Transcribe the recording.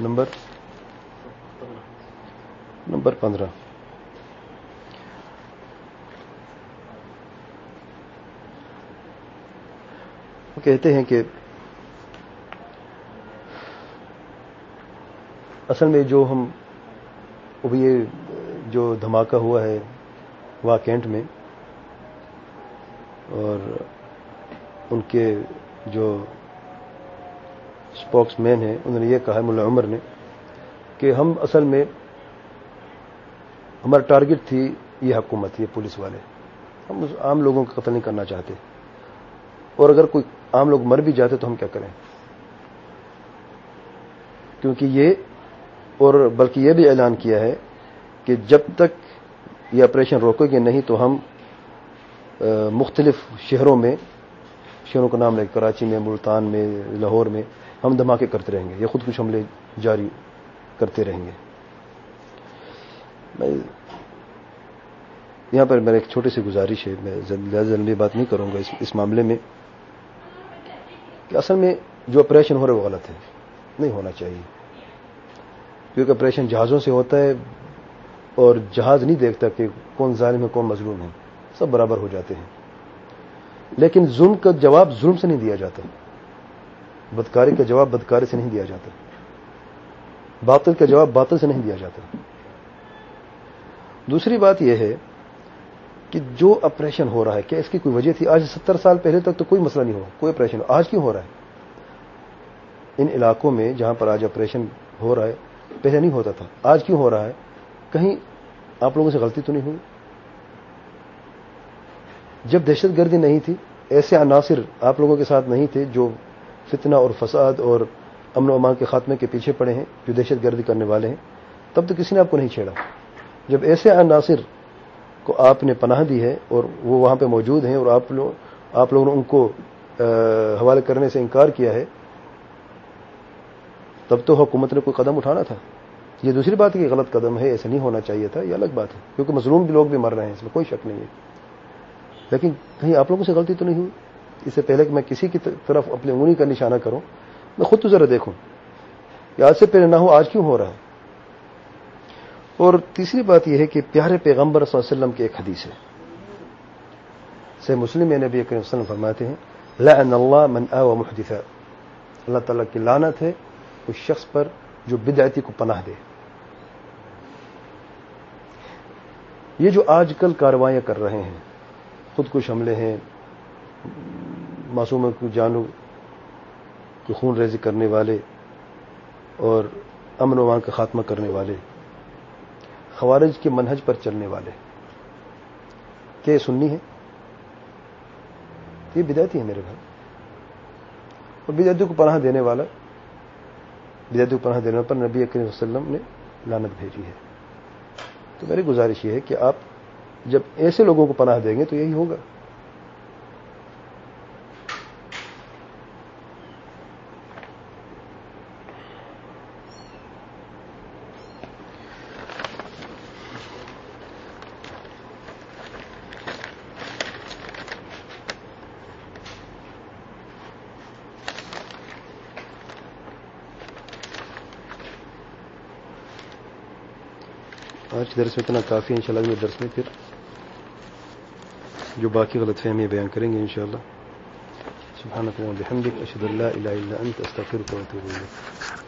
Number? Number پندرہ۔ وہ کہتے ہیں کہ اصل میں جو ہم ابھی یہ جو دھماکہ ہوا ہے وہاں کینٹ میں اور ان کے جو اسپوکس مین ہیں انہوں نے یہ کہا ملا عمر نے، کہ ہم اصل میں ہمارا ٹارگٹ تھی یہ حکومت، یہ پولیس والے۔ ہم عام لوگوں کا قتل نہیں کرنا چاہتے۔ اور اگر کوئی عام لوگ مر بھی جاتے تو ہم کیا کریں؟ کیونکہ یہ، اور بلکہ یہ بھی اعلان کیا ہے کہ جب تک یہ آپریشن روکے گے نہیں تو ہم مختلف شہروں میں، شہروں کا نام لے کراچی میں، ملتان میں، لاہور میں ہم دھماکے کرتے رہیں گے، یہ خود کچھ حملے جاری کرتے رہیں گے۔ میں یہاں پر میرا ایک چھوٹی سی گزارش ہے، میں لمبی بات نہیں کروں گا اس معاملے میں۔ کہ اصل میں جو آپریشن ہو رہا ہے وہ غلط ہے، نہیں ہونا چاہیے۔ کیونکہ آپریشن جہازوں سے ہوتا ہے اور جہاز نہیں دیکھتا کہ کون ظالم ہے، کون مظلوم ہے۔ سب برابر ہو جاتے ہیں۔ لیکن ظلم کا جواب ظلم سے نہیں دیا جاتا۔ بدکاری کا جواب بدکاری سے نہیں دیا جاتا۔ باطل کا جواب باطل سے نہیں دیا جاتا۔ دوسری بات یہ ہے کہ جو آپریشن ہو رہا ہے، کیا اس کی کوئی وجہ تھی؟ آج ستر سال پہلے تک تو کوئی مسئلہ نہیں ہوا، کوئی آپریشن آج کیوں ہو رہا ہے؟ ان علاقوں میں جہاں پر آج آپریشن ہو رہا ہے، پہلے نہیں ہوتا تھا، آج کیوں ہو رہا ہے؟ کہیں آپ لوگوں سے غلطی تو نہیں ہوئی؟ جب دہشت گردی نہیں تھی، ایسے عناصر آپ لوگوں کے ساتھ نہیں تھے جو فتنہ اور فساد اور امن و امان کے خاتمے کے پیچھے پڑے ہیں، جو دہشت گردی کرنے والے ہیں۔ تب تو کسی نے آپ کو نہیں چھیڑا۔ جب ایسے عناصر کو آپ نے پناہ دی ہے اور وہ وہاں پہ موجود ہیں اور آپ لوگ آپ لوگوں نے ان کو حوالے کرنے سے انکار کیا ہے، تب تو حکومت نے کوئی قدم اٹھانا تھا۔ یہ دوسری بات کہ غلط قدم ہے، ایسا نہیں ہونا چاہیے تھا، یہ الگ بات ہے۔ کیونکہ مظلوم بھی لوگ بھی مر رہے ہیں، اس میں کوئی شک نہیں ہے۔ لیکن کہیں آپ لوگوں سے غلطی تو نہیں ہوئی؟ اس سے پہلے کہ میں کسی کی طرف اپنی انگلی کا نشانہ کروں، میں خود تو ذرا دیکھوں۔ کہ آج سے پہلے نہ ہو، آج کیوں ہو رہا ہے؟ اور تیسری بات یہ ہے کہ پیارے پیغمبر صلی اللہ علیہ وسلم کی ایک حدیث ہے۔ سے مسلم نبی کریم وسلم فرماتے ہیں، لعن اللہ من آ محدثا۔ اللہ تعالیٰ کی لانت ہے اس شخص پر جو بدعتی کو پناہ دے۔ یہ جو آج کل کاروائیاں کر رہے ہیں خود کش حملے ہیں معصوموں کو جانو کی خون ریزی کرنے والے اور امن ومان کا خاتمہ کرنے والے، خوارج کے منہج پر چلنے والے۔ کیا یہ سننی ہے یہ بدایتی ہے میرے بھائی۔ اور بدایتی کو پناہ دینے والا بدایتی کو پناہ دینے پر نبی کریم وسلم نے لانت بھیجی ہے۔ تو میری گزارش یہ ہے کہ آپ جب ایسے لوگوں کو پناہ دیں گے تو یہی ہوگا۔ آج کے درس میں اتنا کافی ہے، انشاءاللہ شاء درس میں پھر جو باقی غلط فہمیاں بیان کریں گے انشاءاللہ۔ شاء اللہ سبحانہ اشد اللہ الہ الا انت، استغفرک و اتوب الیک۔